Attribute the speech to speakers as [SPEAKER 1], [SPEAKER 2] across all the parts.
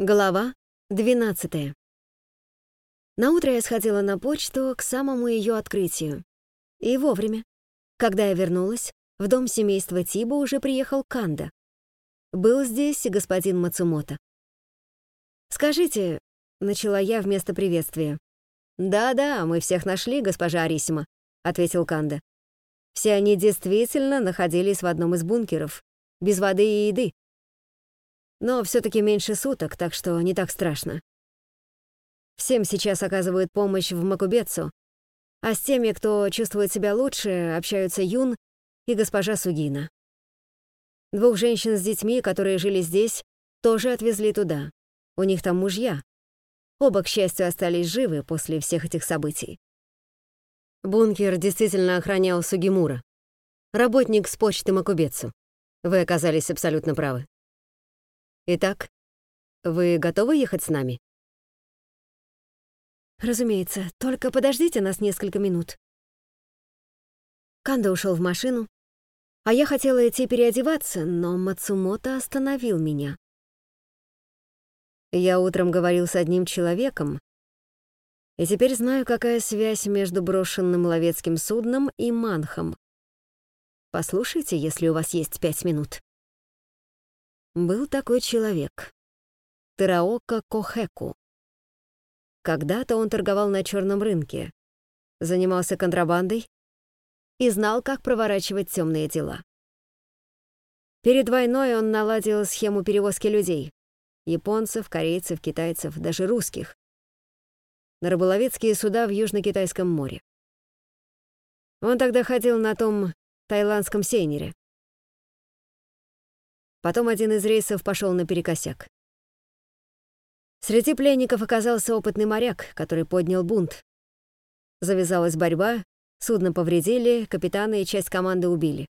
[SPEAKER 1] Глава 12. Наутро я сходила на почту к самому ее открытию. И вовремя. Когда я вернулась, в дом семейства Тиба уже приехал Канда. Был здесь и господин Мацумото. «Скажите», — начала я вместо приветствия. «Да-да, мы всех нашли, госпожа Арисима», — ответил Канда. «Все они действительно находились в одном из бункеров, без воды и еды. Но все таки меньше суток, так что не так страшно. Всем сейчас оказывают помощь в Макубецу, а с теми, кто чувствует себя лучше, общаются Юн и госпожа Сугина. Двух женщин с детьми, которые жили здесь, тоже отвезли туда. У них там мужья. Оба, к счастью, остались живы после всех этих событий. Бункер действительно охранял Сугимура. Работник с почты Макубецу. Вы оказались абсолютно правы. Итак, вы готовы ехать с нами? Разумеется, только подождите нас несколько минут. Канда ушел в машину, а я хотела идти переодеваться, но Мацумото остановил меня. Я утром говорил с одним человеком, и теперь знаю, какая связь между брошенным ловецким судном и Манхом. Послушайте, если у вас есть пять минут. Был такой человек. Тераока Кохеку. Когда-то он торговал на черном рынке, занимался контрабандой и знал, как проворачивать темные дела. Перед войной он наладил схему перевозки людей — японцев, корейцев, китайцев, даже русских — на рыболовецкие суда в Южно-Китайском море. Он тогда ходил на том тайландском сейнере. Потом один из рейсов пошел наперекосяк. Среди пленников оказался опытный моряк, который поднял бунт. Завязалась борьба, судно повредили, капитана и часть команды убили.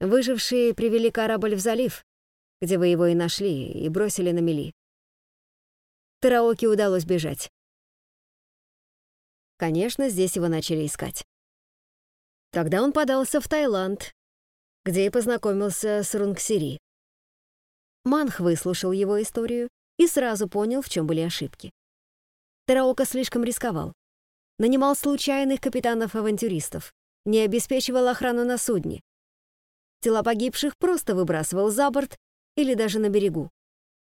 [SPEAKER 1] Выжившие привели корабль в залив, где вы его и нашли, и бросили на мели. Тараоке удалось бежать. Конечно, здесь его начали искать. Тогда он подался в Таиланд, где и познакомился с Рунгсири. Манх выслушал его историю и сразу понял, в чем были ошибки. Тараока слишком рисковал. Нанимал случайных капитанов-авантюристов, не обеспечивал охрану на судне. Тела погибших просто выбрасывал за борт или даже на берегу.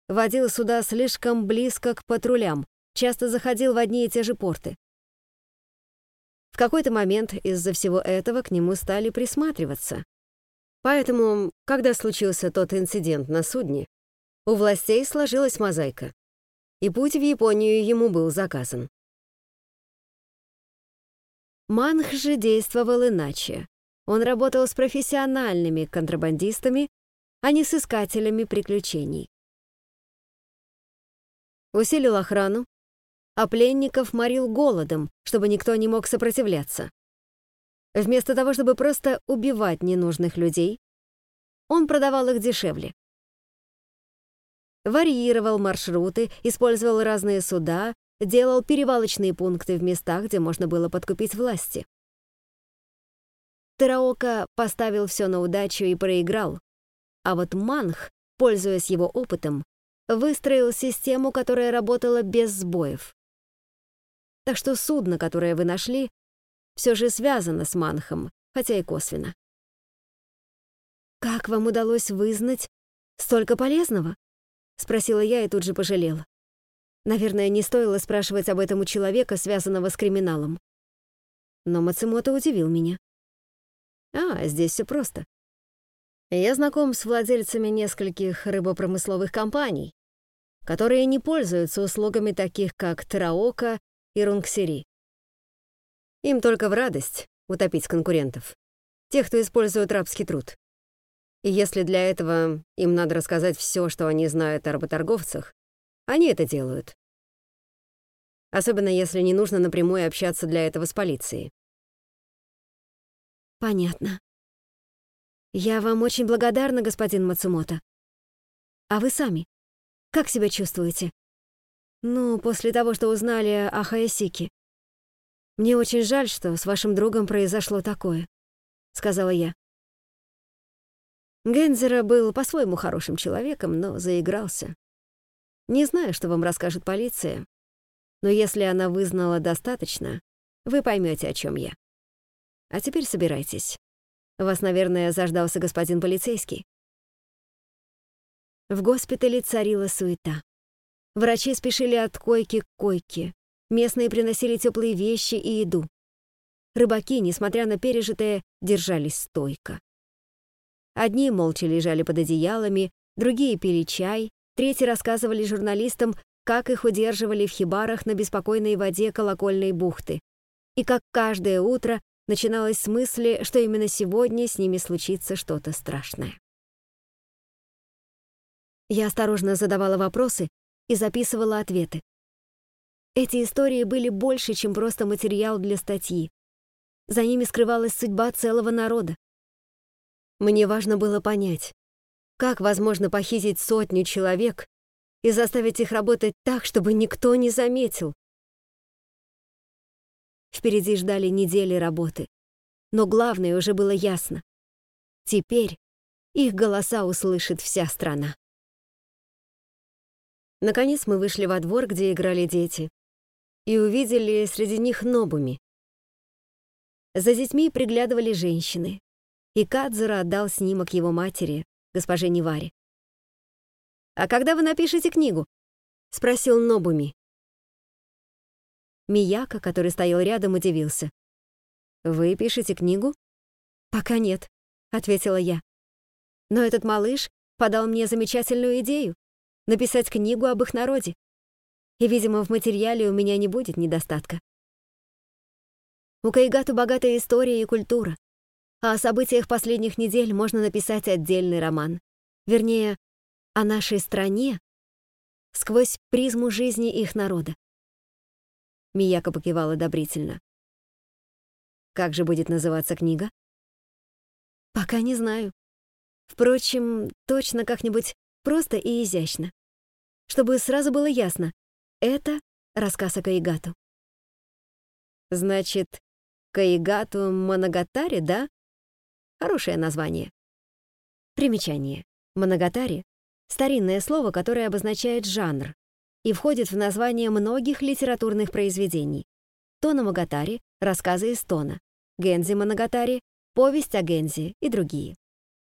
[SPEAKER 1] Водил суда слишком близко к патрулям, часто заходил в одни и те же порты. В какой-то момент из-за всего этого к нему стали присматриваться, Поэтому, когда случился тот инцидент на судне, у властей сложилась мозаика, и путь в Японию ему был заказан. Манх же действовал иначе. Он работал с профессиональными контрабандистами, а не с искателями приключений. Усилил охрану, а пленников морил голодом, чтобы никто не мог сопротивляться. Вместо того, чтобы просто убивать ненужных людей, он продавал их дешевле. Варьировал маршруты, использовал разные суда, делал перевалочные пункты в местах, где можно было подкупить власти. Тераока поставил все на удачу и проиграл, а вот Манх, пользуясь его опытом, выстроил систему, которая работала без сбоев. Так что судно, которое вы нашли, все же связано с Манхом, хотя и косвенно. «Как вам удалось вызнать столько полезного?» — спросила я и тут же пожалела. Наверное, не стоило спрашивать об этом у человека, связанного с криминалом. Но Мацумото удивил меня. «А, здесь все просто. Я знаком с владельцами нескольких рыбопромысловых компаний, которые не пользуются услугами таких, как Траока и Рунгсери. Им только в радость утопить конкурентов. Тех, кто использует рабский труд. И если для этого им надо рассказать все, что они знают о работорговцах, они это делают. Особенно если не нужно напрямую общаться для этого с полицией. Понятно. Я вам очень благодарна, господин Мацумото. А вы сами? Как себя чувствуете? Ну, после того, что узнали о Хаясике. «Мне очень жаль, что с вашим другом произошло такое», — сказала я. Гензера был по-своему хорошим человеком, но заигрался. Не знаю, что вам расскажет полиция, но если она вызнала достаточно, вы поймете, о чем я. А теперь собирайтесь. Вас, наверное, заждался господин полицейский. В госпитале царила суета. Врачи спешили от койки к койке. Местные приносили теплые вещи и еду. Рыбаки, несмотря на пережитое, держались стойко. Одни молча лежали под одеялами, другие пили чай, третьи рассказывали журналистам, как их удерживали в хибарах на беспокойной воде колокольной бухты, и как каждое утро начиналось с мысли, что именно сегодня с ними случится что-то страшное. Я осторожно задавала вопросы и записывала ответы. Эти истории были больше, чем просто материал для статьи. За ними скрывалась судьба целого народа. Мне важно было понять, как возможно похитить сотню человек и заставить их работать так, чтобы никто не заметил. Впереди ждали недели работы. Но главное уже было ясно. Теперь их голоса услышит вся страна. Наконец мы вышли во двор, где играли дети, и увидели среди них Нобуми. За детьми приглядывали женщины, и Кадзура отдал снимок его матери, госпоже Неваре. «А когда вы напишете книгу?» — спросил Нобуми. Мияка, который стоял рядом, удивился. «Вы пишете книгу?» «Пока нет», — ответила я. «Но этот малыш подал мне замечательную идею — написать книгу об их народе. И, видимо, в материале у меня не будет недостатка. У Кайгату богатая история и культура, а о событиях последних недель можно написать отдельный роман. Вернее, о нашей стране сквозь призму жизни их народа. Мияка покивала одобрительно. Как же будет называться книга? Пока не знаю. Впрочем, точно как-нибудь просто и изящно. Чтобы сразу было ясно, это рассказ о Каигату. Значит, Каигату Моногатари, да? Хорошее название. Примечание. Моногатари — старинное слово, которое обозначает жанр, и входит в название многих литературных произведений. Тона Магатари — рассказы из Тона, Гензи Моногатари — повесть о Гензи и другие.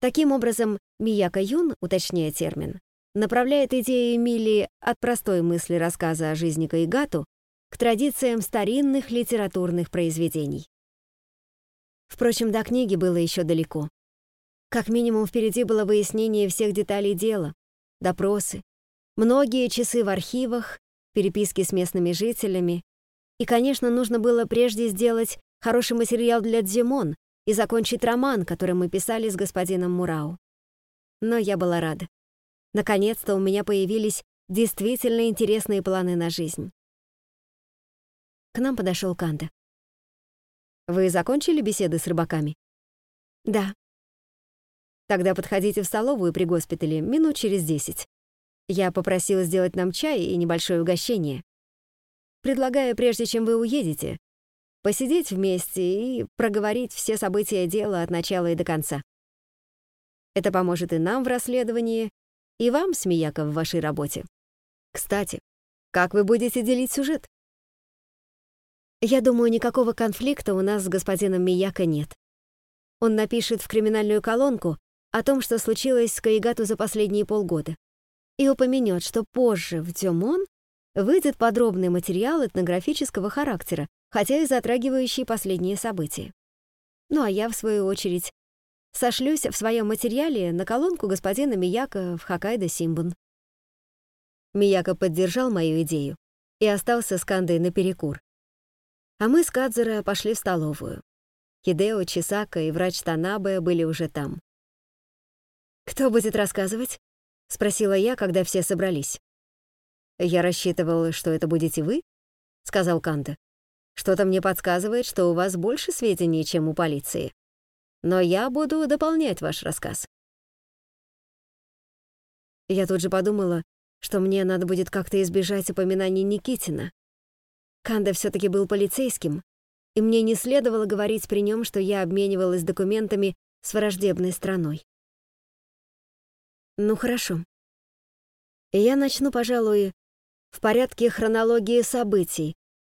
[SPEAKER 1] Таким образом, Мияка Юн, уточняя термин, направляет идею Эмилии от простой мысли рассказа о жизни Каигату к традициям старинных литературных произведений. Впрочем, до книги было еще далеко. Как минимум, впереди было выяснение всех деталей дела, допросы, Многие часы в архивах, переписки с местными жителями. И, конечно, нужно было прежде сделать хороший материал для Дзимон и закончить роман, который мы писали с господином Мурау. Но я была рада. Наконец-то у меня появились действительно интересные планы на жизнь. К нам подошел Канда. «Вы закончили беседы с рыбаками?» «Да». «Тогда подходите в столовую при госпитале минут через десять. Я попросила сделать нам чай и небольшое угощение. Предлагаю, прежде чем вы уедете, посидеть вместе и проговорить все события дела от начала и до конца. Это поможет и нам в расследовании, и вам, Смеяка, в вашей работе. Кстати, как вы будете делить сюжет? Я думаю, никакого конфликта у нас с господином Мияко нет. Он напишет в криминальную колонку о том, что случилось с Каигату за последние полгода и упомянет, что позже в Дюмон выйдет подробный материал этнографического характера, хотя и затрагивающий последние события. Ну а я, в свою очередь, сошлюсь в своем материале на колонку господина Мияка в Хоккайдо Симбун. Мияка поддержал мою идею и остался с Кандой наперекур. А мы с Кадзера пошли в столовую. Хидео, Чисака и врач Танабе были уже там. «Кто будет рассказывать?» — спросила я, когда все собрались. «Я рассчитывал, что это будете вы», — сказал Канта. «Что-то мне подсказывает, что у вас больше сведений, чем у полиции. Но я буду дополнять ваш рассказ». Я тут же подумала, что мне надо будет как-то избежать упоминаний Никитина. Канда все таки был полицейским, и мне не следовало говорить при нем, что я обменивалась документами с враждебной страной. Ну хорошо. Я начну, пожалуй, в порядке хронологии событий,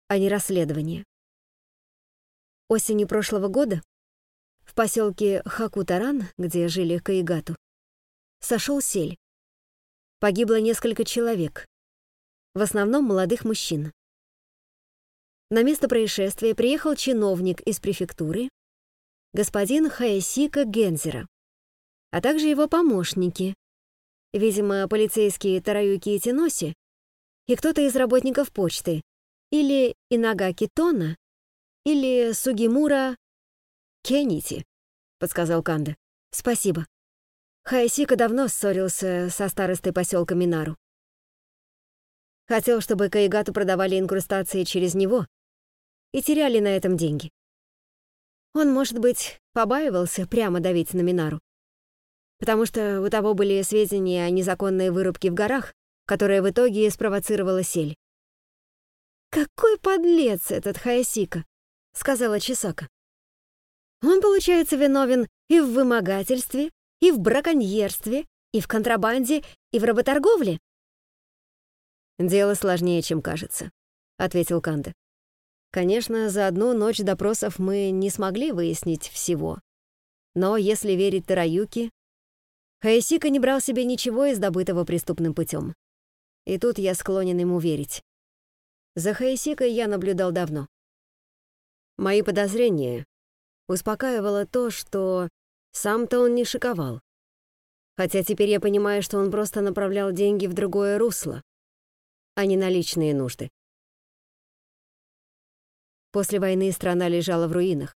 [SPEAKER 1] а не расследования. Осенью прошлого года в поселке Хакутаран, где жили Каигату, сошел сель. Погибло несколько человек, в основном молодых мужчин. На место происшествия приехал чиновник из префектуры, господин Хаясика Гензера, а также его помощники, видимо, полицейские Тараюки и Тиноси, и кто-то из работников почты, или Инагаки Тона, или Сугимура Кенити, подсказал Канда. Спасибо. Хаясика давно ссорился со старостой поселка Минару. Хотел, чтобы Каигату продавали инкрустации через него и теряли на этом деньги. Он, может быть, побаивался прямо давить на Минару, потому что у того были сведения о незаконной вырубке в горах, которая в итоге спровоцировала сель. «Какой подлец этот Хаясика!» — сказала Чисака. «Он, получается, виновен и в вымогательстве, и в браконьерстве, и в контрабанде, и в работорговле?»
[SPEAKER 2] «Дело сложнее, чем кажется», — ответил Канда. «Конечно, за одну ночь допросов мы не смогли выяснить всего. Но если верить Тараюки, Хаесика не брал себе ничего из добытого преступным путем. И тут я склонен ему верить. За Хаесикой я наблюдал давно. Мои подозрения успокаивало то, что сам-то он не шиковал. Хотя теперь я понимаю, что он просто направлял деньги в другое русло, а не на личные нужды. После войны страна лежала в руинах.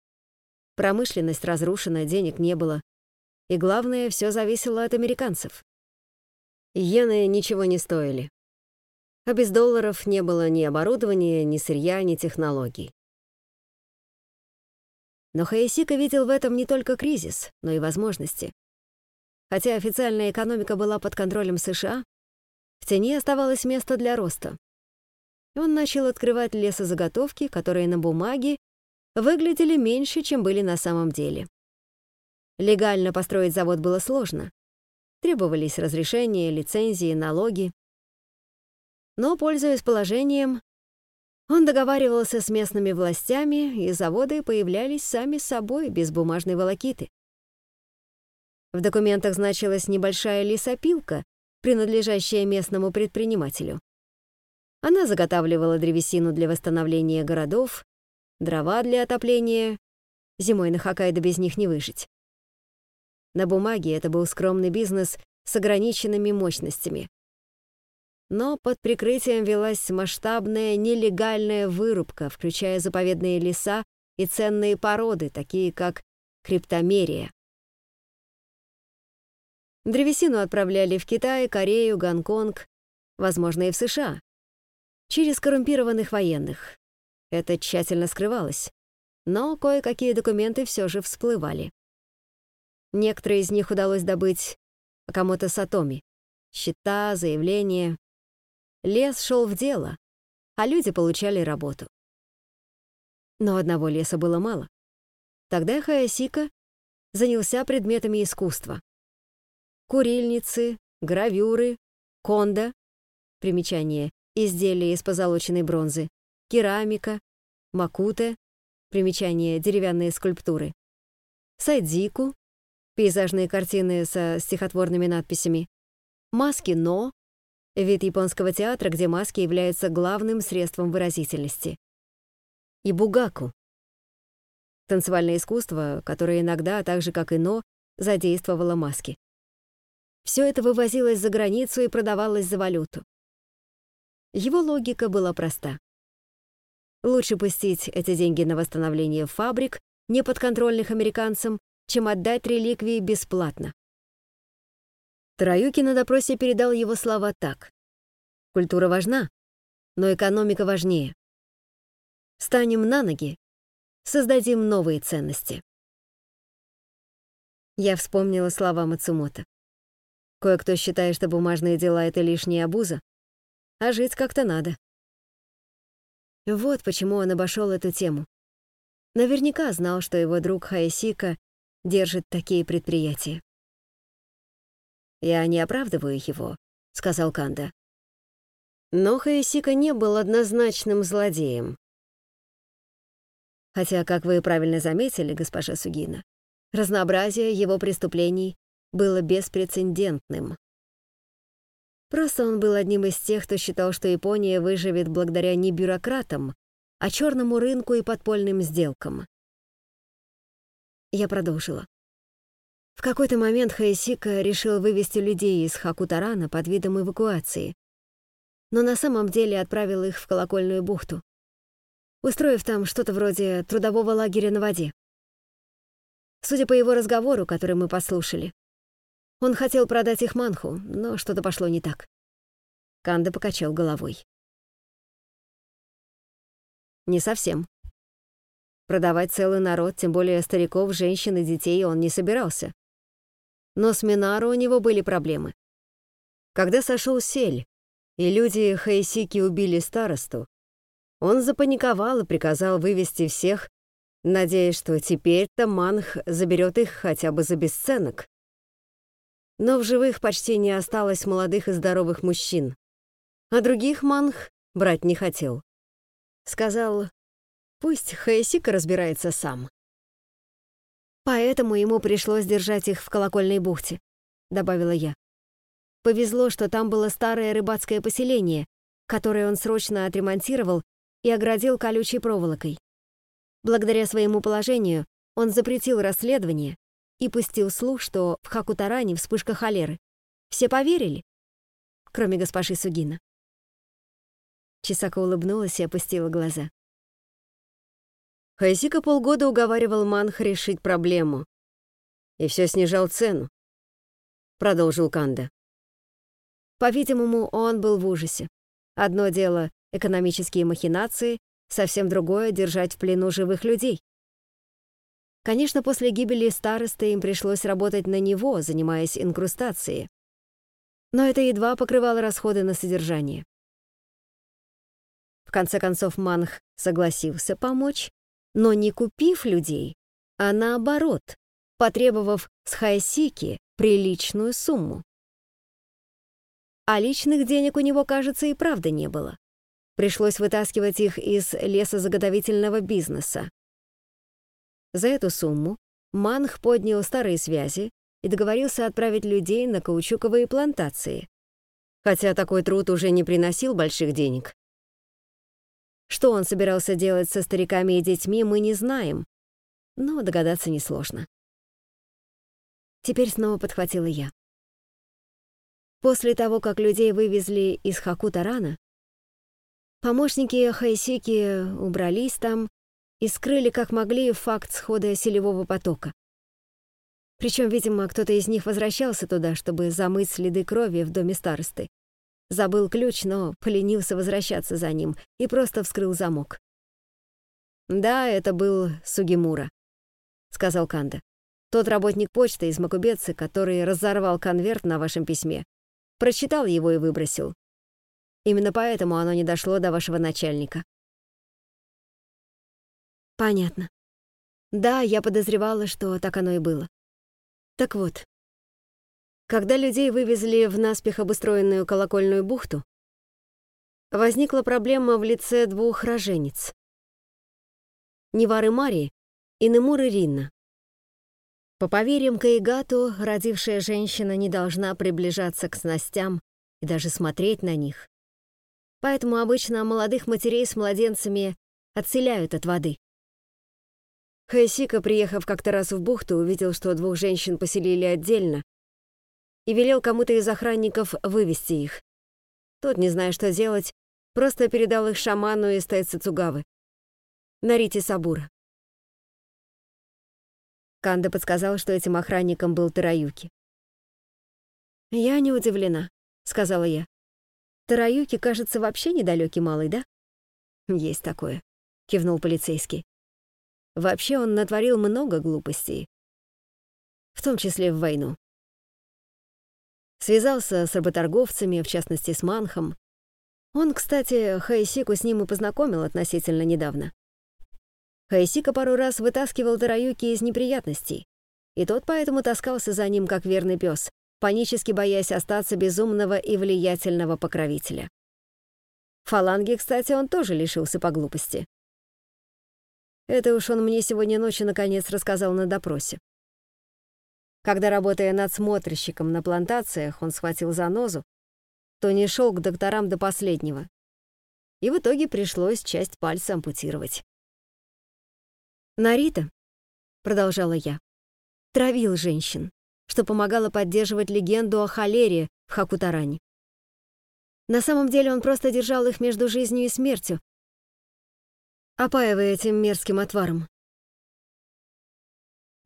[SPEAKER 2] Промышленность разрушена, денег не было. И главное, все зависело от американцев. Иены ничего не стоили. А без долларов не было ни оборудования, ни сырья, ни технологий. Но Хаесика видел в этом не только кризис, но и возможности. Хотя официальная экономика была под контролем США, в тени оставалось место для роста. Он начал открывать лесозаготовки, которые на бумаге выглядели меньше, чем были на самом деле. Легально построить завод было сложно. Требовались разрешения, лицензии, налоги. Но, пользуясь положением, он договаривался с местными властями, и заводы появлялись сами собой, без бумажной волокиты. В документах значилась небольшая лесопилка, принадлежащая местному предпринимателю. Она заготавливала древесину для восстановления городов, дрова для отопления. Зимой на Хоккайдо без них не выжить. На бумаге это был скромный бизнес с ограниченными мощностями. Но под прикрытием велась масштабная нелегальная вырубка, включая заповедные леса и ценные породы, такие как криптомерия. Древесину отправляли в Китай, Корею, Гонконг, возможно, и в США. Через коррумпированных военных. Это тщательно скрывалось. Но кое-какие документы все же всплывали. Некоторые из них удалось добыть кому-то Сатоми. Счета, заявления. Лес шел в дело, а люди получали работу. Но одного леса было мало. Тогда Хаясика занялся предметами искусства курильницы, гравюры, кондо, примечание, изделия из позолоченной бронзы, керамика, макуте, примечание, деревянные скульптуры, сайдзику, пейзажные картины со стихотворными надписями, маски «но», вид японского театра, где маски являются главным средством выразительности, и бугаку, танцевальное искусство, которое иногда, так же как и «но», задействовало маски. Все это вывозилось за границу и продавалось за валюту. Его логика была проста. Лучше пустить эти деньги на восстановление фабрик, неподконтрольных американцам, чем отдать реликвии бесплатно. Тараюки на допросе передал его слова так. «Культура важна, но экономика важнее. Станем на ноги, создадим новые ценности». Я вспомнила слова Мацумото. Кое-кто считает, что бумажные дела — это лишняя обуза, а жить как-то надо. Вот почему он обошел эту тему. Наверняка знал, что его друг Хаесика держит такие предприятия. Я не оправдываю его, сказал Канда. Но Хаесика не был однозначным злодеем. Хотя, как вы правильно заметили, госпожа Сугина, разнообразие его преступлений было беспрецедентным. Просто он был одним из тех, кто считал, что Япония выживет благодаря не бюрократам, а черному рынку и подпольным сделкам. Я продолжила. В какой-то момент Хаесика решил вывести людей из Хакутарана под видом эвакуации, но на самом деле отправил их в колокольную бухту, устроив там что-то вроде трудового лагеря на воде. Судя по его разговору, который мы послушали, он хотел продать их манху, но что-то пошло не так. Канда покачал головой. Не совсем. Продавать целый народ, тем более стариков, женщин и детей, он не собирался. Но с Минару у него были проблемы. Когда сошел сель, и люди Хайсики убили старосту, он запаниковал и приказал вывести всех, надеясь, что теперь-то Манх заберет их хотя бы за бесценок. Но в живых почти не осталось молодых и здоровых мужчин, а других Манх брать не хотел. Сказал, пусть Хайсика разбирается сам. Поэтому ему пришлось держать их в колокольной бухте, добавила я. Повезло, что там было старое рыбацкое поселение, которое он срочно отремонтировал и оградил колючей проволокой. Благодаря своему положению он запретил расследование и пустил слух, что в Хакутаране вспышка холеры. Все поверили, кроме госпожи Сугина. Чисака улыбнулась и опустила глаза. Хайсика полгода уговаривал Манх решить проблему. И все снижал цену. Продолжил Канда. По-видимому, он был в ужасе. Одно дело — экономические махинации, совсем другое — держать в плену живых людей. Конечно, после гибели старосты им пришлось работать на него, занимаясь инкрустацией. Но это едва покрывало расходы на содержание. В конце концов, Манх согласился помочь, но не купив людей, а наоборот, потребовав с Хайсики приличную сумму. А личных денег у него, кажется, и правда не было. Пришлось вытаскивать их из лесозаготовительного бизнеса. За эту сумму Манх поднял старые связи и договорился отправить людей на каучуковые плантации. Хотя такой труд уже не приносил больших денег, что он собирался делать со стариками и детьми, мы не знаем, но догадаться несложно. Теперь снова подхватила я. После того, как людей вывезли из Хакутарана, помощники Хайсики убрались там и скрыли как могли факт схода селевого потока. Причем, видимо, кто-то из них возвращался туда, чтобы замыть следы крови в доме старосты. Забыл ключ, но поленился возвращаться за ним и просто вскрыл замок. «Да, это был Сугимура», — сказал Канда. «Тот работник почты из Макубецы, который разорвал конверт на вашем письме. Прочитал его и выбросил. Именно поэтому оно не дошло до вашего начальника». «Понятно. Да, я подозревала, что так оно и было. Так вот, когда людей вывезли в наспех обустроенную колокольную бухту, возникла проблема в лице двух рожениц. Невары Мари и Немуры Ринна. По поверьям Каигату, родившая женщина не должна приближаться к снастям и даже смотреть на них. Поэтому обычно молодых матерей с младенцами отселяют от воды. Хайсика, приехав как-то раз в бухту, увидел, что двух женщин поселили отдельно, и велел кому-то из охранников вывести их. Тот, не зная, что делать, просто передал их шаману из Тайцуцугавы. Нарите Сабура. Канда подсказал, что этим охранником был Тараюки. «Я не удивлена», — сказала я. «Тараюки, кажется, вообще недалекий малый, да?» «Есть такое», — кивнул полицейский. «Вообще он натворил много глупостей, в том числе в войну. Связался с работорговцами, в частности, с Манхом. Он, кстати, Хайсику с ним и познакомил относительно недавно. Хайсика пару раз вытаскивал Тараюки из неприятностей, и тот поэтому таскался за ним, как верный пес,
[SPEAKER 1] панически боясь остаться безумного и влиятельного покровителя. Фаланги, кстати, он тоже лишился по глупости. Это уж он мне сегодня ночью наконец рассказал на допросе. Когда, работая над смотрщиком на плантациях, он схватил занозу, то не шел к докторам до последнего. И в итоге пришлось часть пальца ампутировать. «Нарита», — продолжала я, — травил женщин, что помогало поддерживать легенду о холере в Хакутаране. На самом деле он просто держал их между жизнью и смертью, опаивая этим мерзким отваром.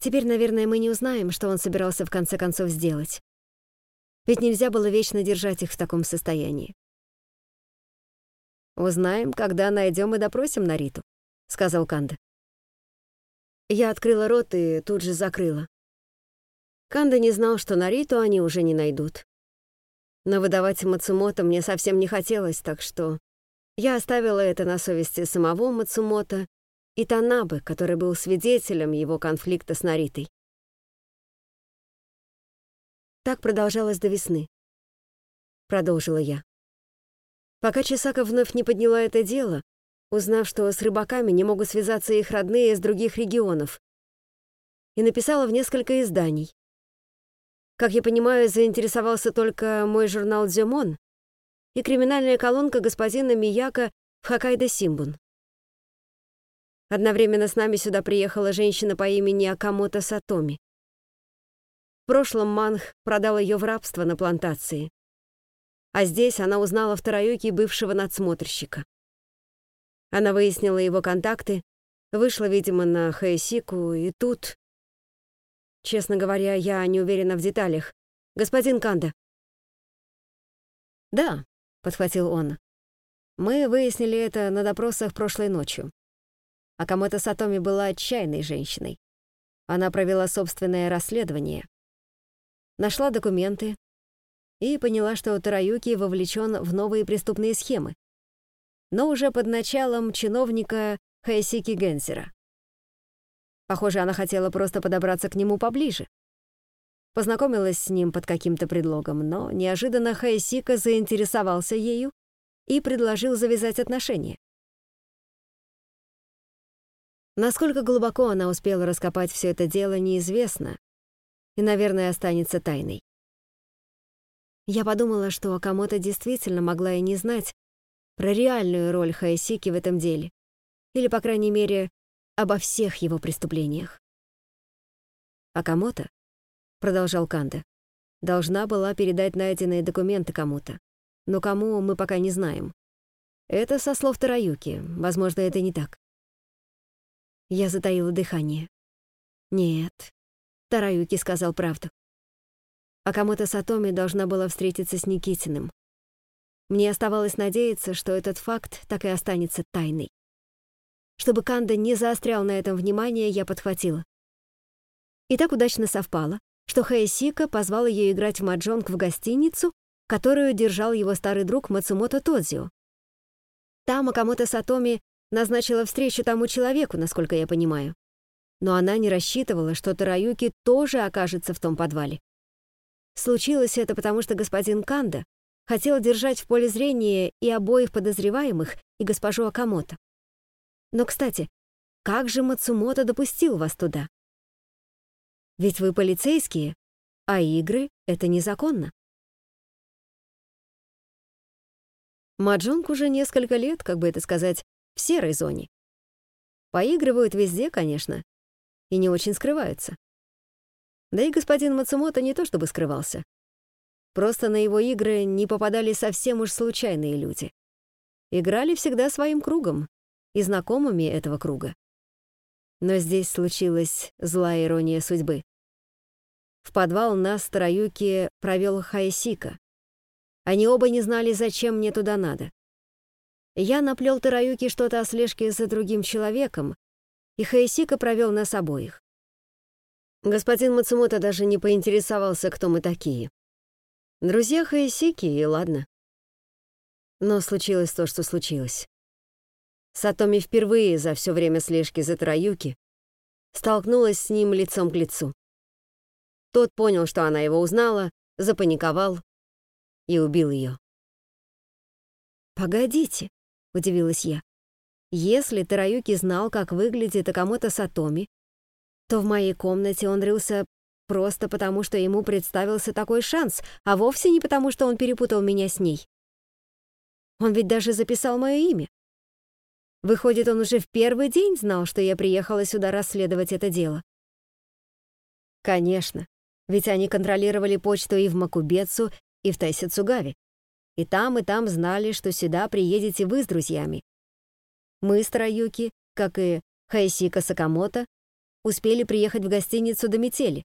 [SPEAKER 1] Теперь, наверное, мы не узнаем, что он собирался в конце концов сделать. Ведь нельзя было вечно держать их в таком состоянии. «Узнаем, когда найдем и допросим Нариту», — сказал Канда. Я открыла рот и тут же закрыла. Канда не знал, что Нариту они уже не найдут. Но выдавать Мацумото мне совсем не хотелось, так что я оставила это на совести самого Мацумото и Танабы, который был свидетелем его конфликта с Наритой. Так продолжалось до весны. Продолжила я. Пока Чесака вновь не подняла это дело, узнав, что с рыбаками не могут связаться их родные из других регионов, и написала в несколько изданий. Как я понимаю, заинтересовался только мой журнал «Дзюмон» и криминальная колонка господина Мияка в Хоккайдо Симбун. Одновременно с нами сюда приехала женщина по имени Акамото Сатоми. В прошлом Манх продал ее в рабство на плантации. А здесь она узнала в Тараюке бывшего надсмотрщика. Она выяснила его контакты, вышла, видимо, на Хэйсику, и тут... Честно говоря, я не уверена в деталях. Господин Канда. Да, подхватил он. Мы выяснили это на допросах прошлой ночью. Акамото Сатоми была отчаянной женщиной. Она провела собственное расследование. Нашла документы и поняла, что Тараюки вовлечен в новые преступные схемы. Но уже под началом чиновника Хайсики Генсера. Похоже, она хотела просто подобраться к нему поближе. Познакомилась с ним под каким-то предлогом, но неожиданно Хайсика заинтересовался ею и предложил завязать отношения. Насколько глубоко она успела раскопать все это дело, неизвестно, и, наверное, останется тайной. Я подумала, что Акамото действительно могла и не знать про реальную роль Хаэсики в этом деле, или, по крайней мере, обо всех его преступлениях. Акамото, продолжал Канда, должна была передать найденные документы кому-то, но кому мы пока не знаем. Это со слов Тараюки, возможно, это не так. Я затаила дыхание. Нет, Тараюки сказал правду. А кому-то Сатоми должна была встретиться с Никитиным. Мне оставалось надеяться, что этот факт так и останется тайной. Чтобы Канда не заострял на этом внимание, я подхватила. И так удачно совпало, что Хэйсика позвал ее играть в маджонг в гостиницу, которую держал его старый друг Мацумото Тодзио. Там Акамото Сатоми назначила встречу тому человеку, насколько я понимаю. Но она не рассчитывала, что Тараюки тоже окажется в том подвале. Случилось это потому, что господин Канда хотел держать в поле зрения и обоих подозреваемых, и госпожу Акамото. Но, кстати, как же Мацумото допустил вас туда? Ведь вы полицейские, а игры — это незаконно. Маджонг уже несколько лет, как бы это сказать, в серой зоне. Поигрывают везде, конечно, и не очень скрываются. Да и господин Мацумото не то чтобы скрывался. Просто на его игры не попадали совсем уж случайные люди. Играли всегда своим кругом и знакомыми этого круга. Но здесь случилась злая ирония судьбы. В подвал нас Тараюки провел Хайсика. Они оба не знали, зачем мне туда надо. Я наплел Тараюки что-то о слежке за другим человеком, и Хайсика провел нас обоих. Господин Мацумото даже не поинтересовался, кто мы такие. Друзья Хайсики, и ладно. Но случилось то, что случилось. Сатоми впервые за все время слежки за Тараюки столкнулась с ним лицом к лицу. Тот понял, что она его узнала,
[SPEAKER 2] запаниковал и убил ее.
[SPEAKER 1] «Погодите», — удивилась я. «Если Тараюки знал, как выглядит Акамото Сатоми, то в моей комнате он рылся просто потому, что ему представился такой шанс, а вовсе не потому, что он перепутал меня с ней. Он ведь даже записал мое имя. Выходит, он уже в первый день знал, что я приехала сюда расследовать это дело. Конечно, ведь они контролировали почту и в Макубецу, и в Тайсицугаве. И там, и там знали, что сюда приедете вы с друзьями. Мы с Тараюки, как и Хайсика Сакамото, успели приехать в гостиницу до метели,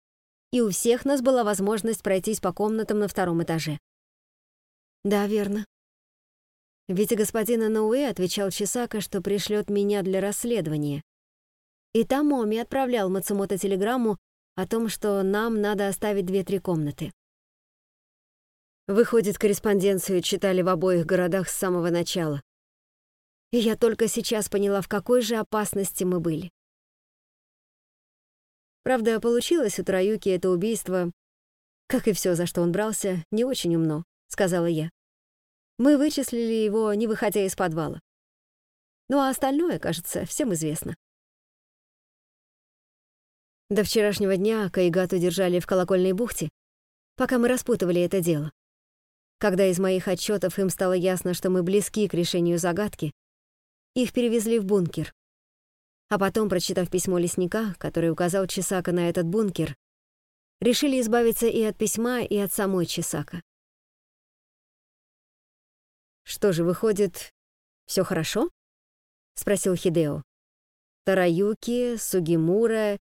[SPEAKER 1] и у всех нас была возможность пройтись по комнатам на втором этаже. Да, верно. Ведь господин Анауэ отвечал Чисака, что пришлет меня для расследования. И Тамоми отправлял Мацумото телеграмму о том, что нам надо оставить две-три комнаты. Выходит, корреспонденцию читали в обоих городах с самого начала. И я только сейчас поняла, в какой же опасности мы были. Правда, получилось у Троюки это убийство, как и все, за что он брался, не очень умно, сказала я. Мы вычислили его, не выходя из подвала. Ну а остальное, кажется, всем известно. До вчерашнего дня Кайгату держали в колокольной бухте, пока мы распутывали это дело. Когда из моих отчетов им стало ясно, что мы близки к решению загадки, их перевезли в бункер. А потом, прочитав письмо лесника, который указал Чесака на этот бункер, решили избавиться и от письма, и от самой Чесака. «Что же, выходит, все хорошо?» — спросил Хидео. «Тараюки, Сугимура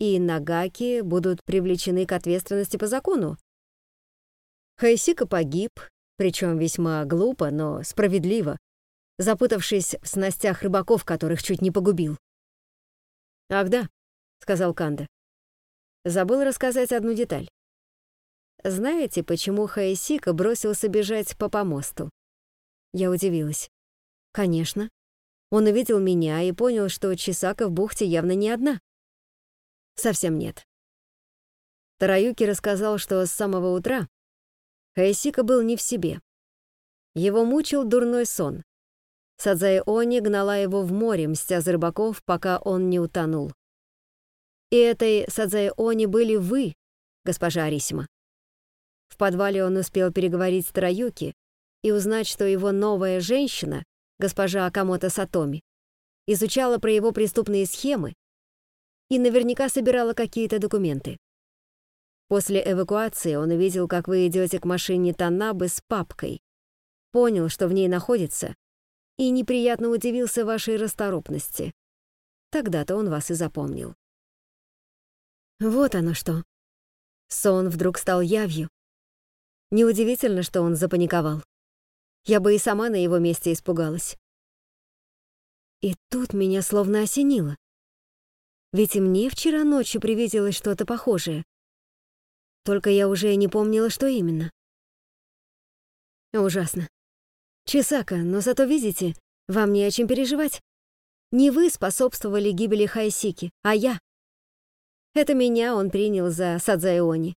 [SPEAKER 1] и Нагаки будут привлечены к ответственности по закону. Хайсика погиб, причем весьма глупо, но справедливо, запутавшись в снастях рыбаков, которых чуть не погубил. «Ах да», — сказал Канда. Забыл рассказать одну деталь. Знаете, почему Хаесика бросился бежать по помосту? Я удивилась. Конечно. Он увидел меня и понял, что Чисака в бухте явно не одна. Совсем нет. Тараюки рассказал, что с самого утра Хаесика был не в себе. Его мучил дурной сон. Садзай Они гнала его в море, мстя за рыбаков, пока он не утонул. И этой Садзай Они были вы, госпожа Арисима. В подвале он успел переговорить с Тараюки и узнать, что его новая женщина, госпожа Акамото Сатоми, изучала про его преступные схемы и наверняка собирала какие-то документы. После эвакуации он увидел, как вы идете к машине Танабы с папкой, понял, что в ней находится, и неприятно удивился вашей расторопности. Тогда-то он вас и запомнил. Вот оно что. Сон вдруг стал явью. Неудивительно, что он запаниковал. Я бы и сама на его месте испугалась. И тут меня словно осенило. Ведь и мне вчера ночью привиделось что-то похожее. Только я уже не помнила, что именно. Ужасно. Чесака, но зато видите, вам не о чем переживать. Не вы способствовали гибели Хайсики, а я. Это меня он принял за Садзаиони.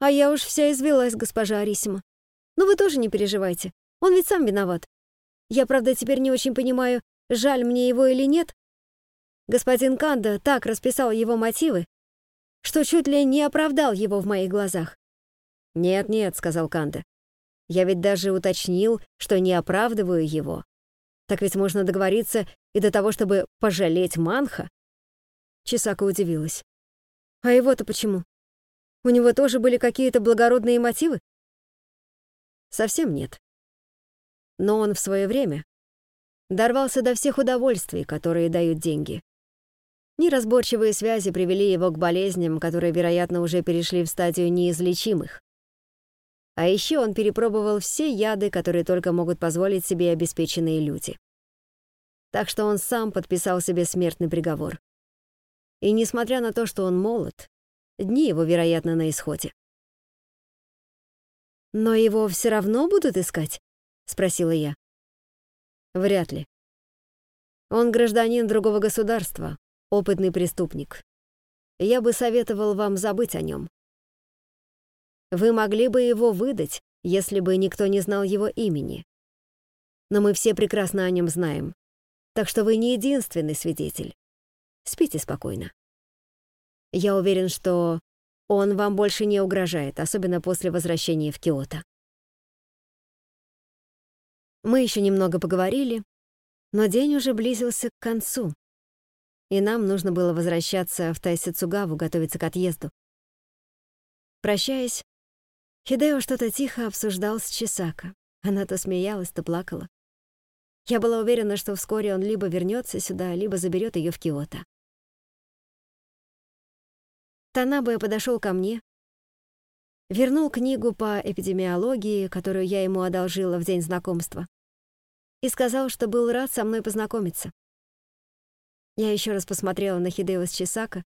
[SPEAKER 1] А я уж вся извелась, госпожа Арисима. Но вы тоже не переживайте. Он ведь сам виноват. Я, правда, теперь не очень понимаю, жаль мне его или нет. Господин Канда так расписал его мотивы, что чуть ли не оправдал его в моих глазах. «Нет-нет», — сказал Канда. Я ведь даже уточнил, что не оправдываю его. Так ведь можно договориться и до того, чтобы пожалеть Манха. Чесака удивилась. А его-то почему? У него тоже были какие-то благородные мотивы? Совсем нет. Но он в свое время дорвался до всех удовольствий, которые дают деньги. Неразборчивые связи привели его к болезням, которые, вероятно, уже перешли в стадию неизлечимых. А еще он перепробовал все яды, которые только могут позволить себе обеспеченные люди. Так что он сам подписал себе смертный приговор. И несмотря на то, что он молод, дни его, вероятно, на исходе. «Но его все равно будут искать?» — спросила я. «Вряд ли. Он гражданин другого государства, опытный преступник. Я бы советовал вам забыть о нем. Вы могли бы его выдать, если бы никто не знал его имени. Но мы все прекрасно о нем знаем, так что вы не единственный свидетель. Спите спокойно. Я уверен, что он вам больше не угрожает, особенно после возвращения в Киото. Мы еще немного поговорили, но день уже близился к концу, и нам нужно было возвращаться в Тайсицугаву, готовиться к отъезду. Прощаясь, Хидео что-то тихо обсуждал с Чисака. Она то смеялась, то плакала. Я была уверена, что вскоре он либо вернется сюда, либо заберет ее в Киото. Танабе подошел ко мне, вернул книгу по эпидемиологии, которую я ему одолжила в день знакомства, и сказал, что был рад со мной познакомиться. Я еще раз посмотрела на Хидео с Чисака,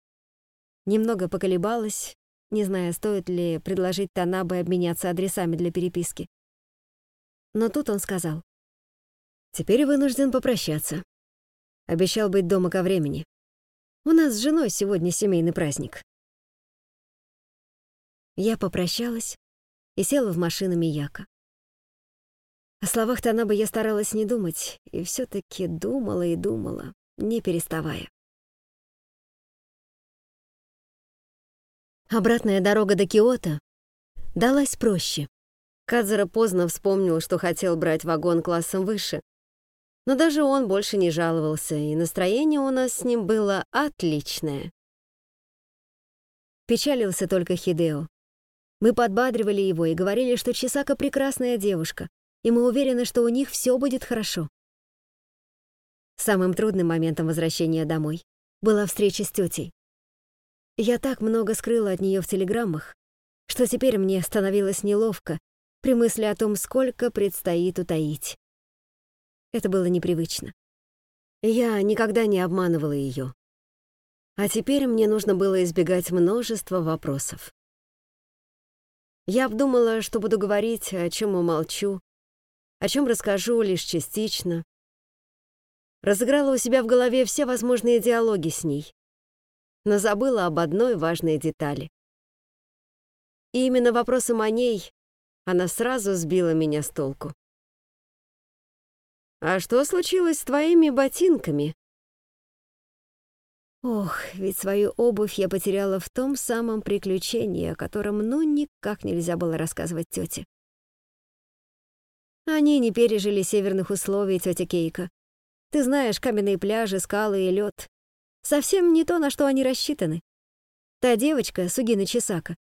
[SPEAKER 1] немного поколебалась, не зная, стоит ли предложить Танабе обменяться адресами для переписки. Но тут он сказал. «Теперь вынужден попрощаться. Обещал быть дома ко времени. У нас с женой сегодня семейный праздник». Я попрощалась и села в машину Мияка. О словах Танабы я старалась не думать, и все таки думала и думала, не переставая. Обратная дорога до Киото далась проще. Кадзера поздно вспомнил, что хотел брать вагон классом выше. Но даже он больше не жаловался, и настроение у нас с ним было отличное. Печалился только Хидео. Мы подбадривали его и говорили, что Чисака прекрасная девушка, и мы уверены, что у них все будет хорошо. Самым трудным моментом возвращения домой была встреча с тетей. Я так много скрыла от нее в телеграммах, что теперь мне становилось неловко при мысли о том, сколько предстоит утаить. Это было непривычно. Я никогда не обманывала ее. А теперь мне нужно было избегать множества вопросов. Я обдумала, что буду говорить, о чем умолчу, о чем расскажу лишь частично. Разыграла у себя в голове все возможные диалоги с ней, но забыла об одной важной детали. И именно вопросом о ней она сразу сбила меня с толку. «А что случилось с твоими ботинками?» Ох, ведь свою обувь я потеряла в том самом приключении, о котором ну никак нельзя было рассказывать тете. Они не пережили северных условий, тетя Кейка. Ты знаешь, каменные пляжи, скалы и лед. Совсем не то, на что они рассчитаны. Та девочка, Сугина Чесака,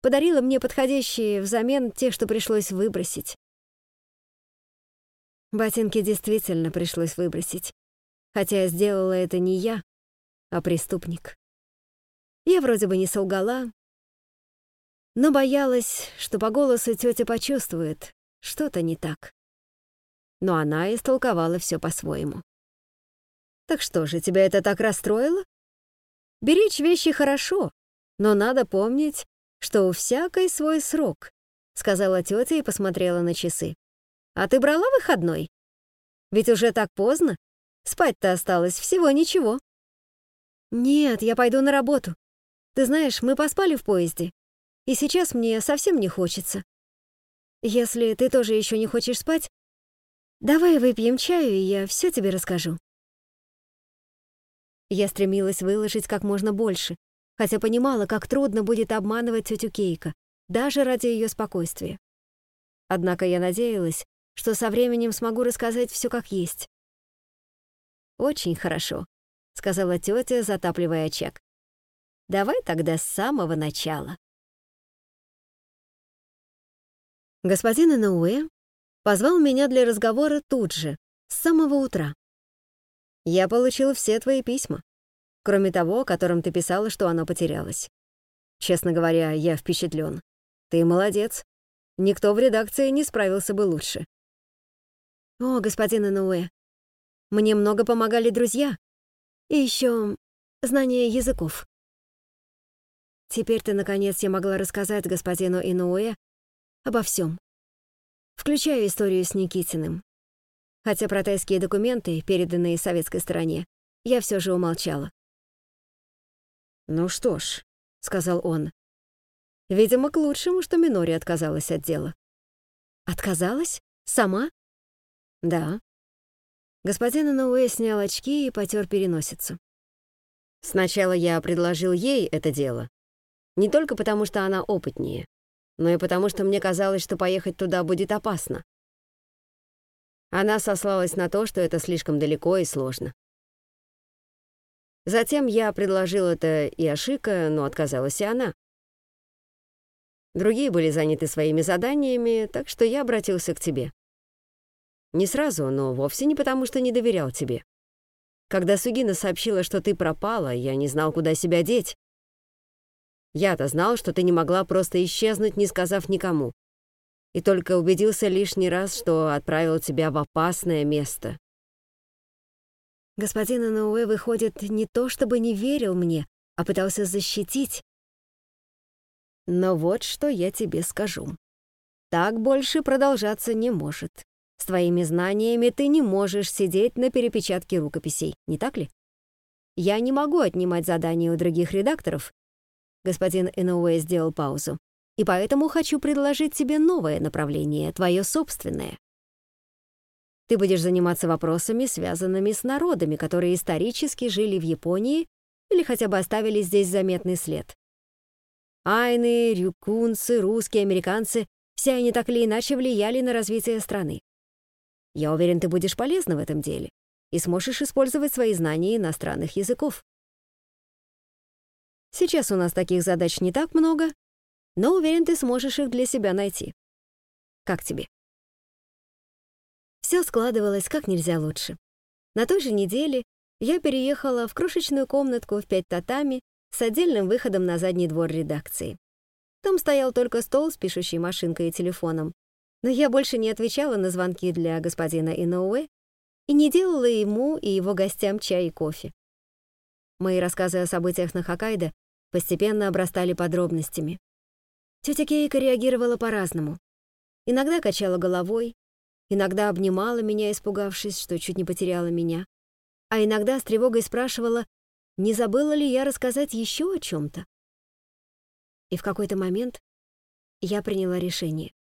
[SPEAKER 1] подарила мне подходящие взамен те, что пришлось выбросить. Ботинки действительно пришлось выбросить, хотя сделала это не я, а преступник. Я вроде бы не солгала, но боялась, что по голосу тетя почувствует, что-то не так. Но она истолковала все по-своему. «Так что же, тебя это так расстроило? Беречь вещи хорошо, но надо помнить, что у всякой свой срок», сказала тетя и посмотрела на часы. «А ты брала выходной? Ведь уже так поздно. Спать-то осталось всего ничего». «Нет, я пойду на работу. Ты знаешь, мы поспали в поезде, и сейчас мне совсем не хочется. Если ты тоже еще не хочешь спать, давай выпьем чаю, и я все тебе расскажу. Я стремилась выложить как можно больше, хотя понимала, как трудно будет обманывать тетю Кейка, даже ради ее спокойствия. Однако я надеялась, что со временем смогу рассказать все как есть. «Очень хорошо», — сказала тетя, затапливая очаг. «Давай тогда с самого начала». Господин Инауэ позвал меня для разговора тут же, с самого утра. Я получил все твои письма, кроме того, о котором ты писала, что оно потерялось. Честно говоря, я впечатлен. Ты молодец. Никто в редакции не справился бы лучше. О, господин Инауэ, мне много помогали друзья. И еще знание языков. Теперь-то, наконец, я могла рассказать господину Инуэ Обо всем. Включая историю с Никитиным. Хотя про тайские документы, переданные советской стороне, я все же умолчала. «Ну что ж», — сказал он,
[SPEAKER 2] Видимо, к лучшему, что Минори отказалась от дела.
[SPEAKER 1] Отказалась? Сама?
[SPEAKER 2] Да. Господин Иноуэ снял очки и потер переносицу. Сначала я предложил ей это дело. Не только потому, что она опытнее, но и потому, что мне казалось, что поехать туда будет опасно. Она сослалась на то, что это слишком далеко и сложно. Затем я предложил это и Ашика, но отказалась и она. Другие были заняты своими заданиями, так что я обратился к тебе. Не сразу, но вовсе не потому, что не доверял тебе. Когда Сугина сообщила, что ты пропала, я не знал, куда себя деть. Я-то знал, что ты не могла просто исчезнуть, не сказав никому. И только убедился лишний раз, что отправил тебя в опасное место.
[SPEAKER 1] Господин Иноуэ, выходит, не то чтобы не верил мне, а пытался защитить.
[SPEAKER 2] Но вот что я тебе скажу. Так больше продолжаться не может. С твоими знаниями ты не можешь сидеть на перепечатке рукописей, не так ли? Я не могу отнимать задания у других редакторов. Господин Иноуэ сделал паузу. И поэтому хочу предложить тебе новое направление, твое собственное. Ты будешь заниматься вопросами, связанными с народами, которые исторически жили в Японии или хотя бы оставили здесь заметный след. Айны, рюкунцы, русские, американцы — все они так или иначе влияли на развитие страны. Я уверен, ты будешь полезна в этом деле и сможешь использовать свои знания иностранных языков. Сейчас у нас таких задач не так много, но уверен, ты сможешь их для себя найти. Как тебе?
[SPEAKER 1] Все складывалось как нельзя лучше. На той же неделе я переехала в крошечную комнатку в пять татами с отдельным выходом на задний двор редакции. Там стоял только стол с пишущей машинкой и телефоном, но я больше не отвечала на звонки для господина Иноуэ и не делала ему и его гостям чай и кофе. Мои рассказы о событиях на Хоккайдо постепенно обрастали подробностями. Тетя Кейка реагировала по-разному. Иногда качала головой, иногда обнимала меня, испугавшись, что чуть не потеряла меня, а иногда с тревогой спрашивала, не забыла ли я рассказать еще о чем-то. И в какой-то момент я приняла решение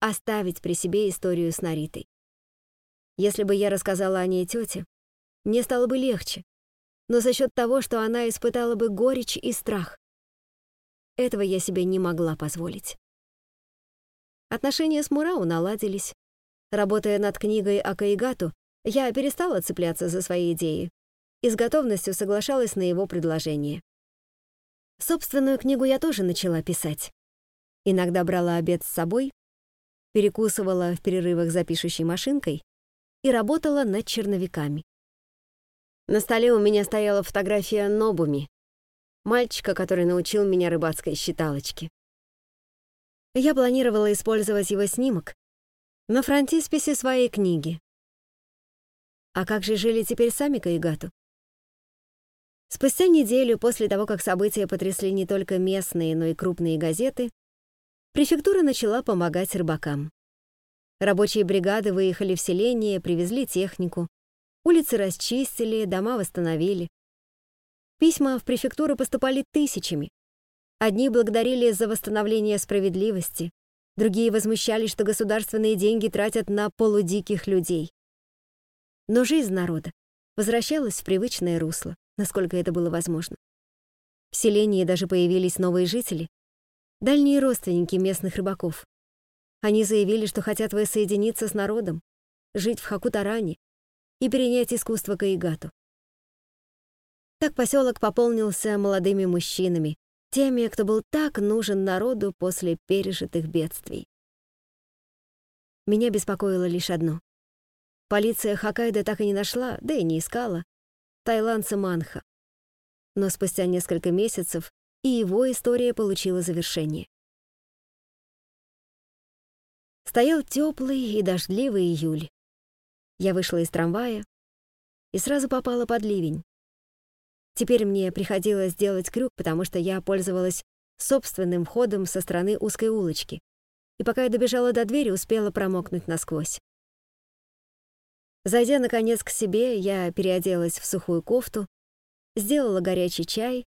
[SPEAKER 1] оставить при себе историю с Наритой. Если бы я рассказала о ней тете, мне стало бы легче, но за счет того, что она испытала бы горечь и страх. Этого я себе не могла позволить. Отношения с Мурау наладились. Работая над книгой о Каигату, я перестала цепляться за свои идеи и с готовностью соглашалась на его предложение. Собственную книгу я тоже начала писать. Иногда брала обед с собой, перекусывала в перерывах за пишущей машинкой и работала над черновиками. На столе у меня стояла фотография Нобуми, мальчика, который научил меня рыбацкой считалочке. Я планировала использовать его снимок на фронтисписе своей книги. А как же жили теперь сами Каигату? Спустя неделю после того, как события потрясли не только местные, но и крупные газеты, префектура начала помогать рыбакам. Рабочие бригады выехали в селение, привезли технику, улицы расчистили, дома восстановили. Письма в префектуру поступали тысячами. Одни благодарили за восстановление справедливости, другие возмущались, что государственные деньги тратят на полудиких людей. Но жизнь народа возвращалась в привычное русло, насколько это было возможно. В селении даже появились новые жители, дальние родственники местных рыбаков. Они заявили, что хотят воссоединиться с народом, жить в Хакутаране и перенять искусство Каигату. Так поселок пополнился молодыми мужчинами, теми, кто был так нужен народу после пережитых бедствий. Меня беспокоило лишь одно. Полиция Хоккайдо так и не нашла, да и не искала, тайландца Манха. Но спустя несколько месяцев и его история получила завершение. Стоял теплый и дождливый июль. Я вышла из трамвая и сразу попала под ливень. Теперь мне приходилось делать крюк, потому что я пользовалась собственным входом со стороны узкой улочки, и пока я добежала до двери, успела промокнуть насквозь. Зайдя, наконец, к себе, я переоделась в сухую кофту, сделала горячий чай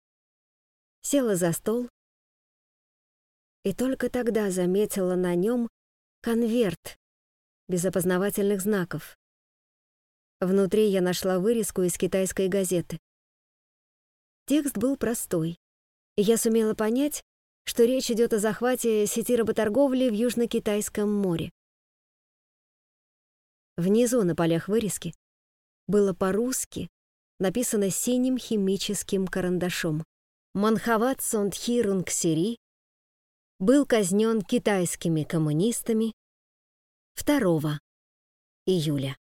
[SPEAKER 1] села за стол и только тогда заметила на нем конверт без опознавательных знаков. Внутри я нашла вырезку из китайской газеты. Текст был простой, я сумела понять, что речь идет о захвате сети работорговли в Южно-Китайском море. Внизу на полях вырезки было по-русски написано синим химическим карандашом. Манхават Сондхирунг Сири был казнен китайскими коммунистами 2 июля.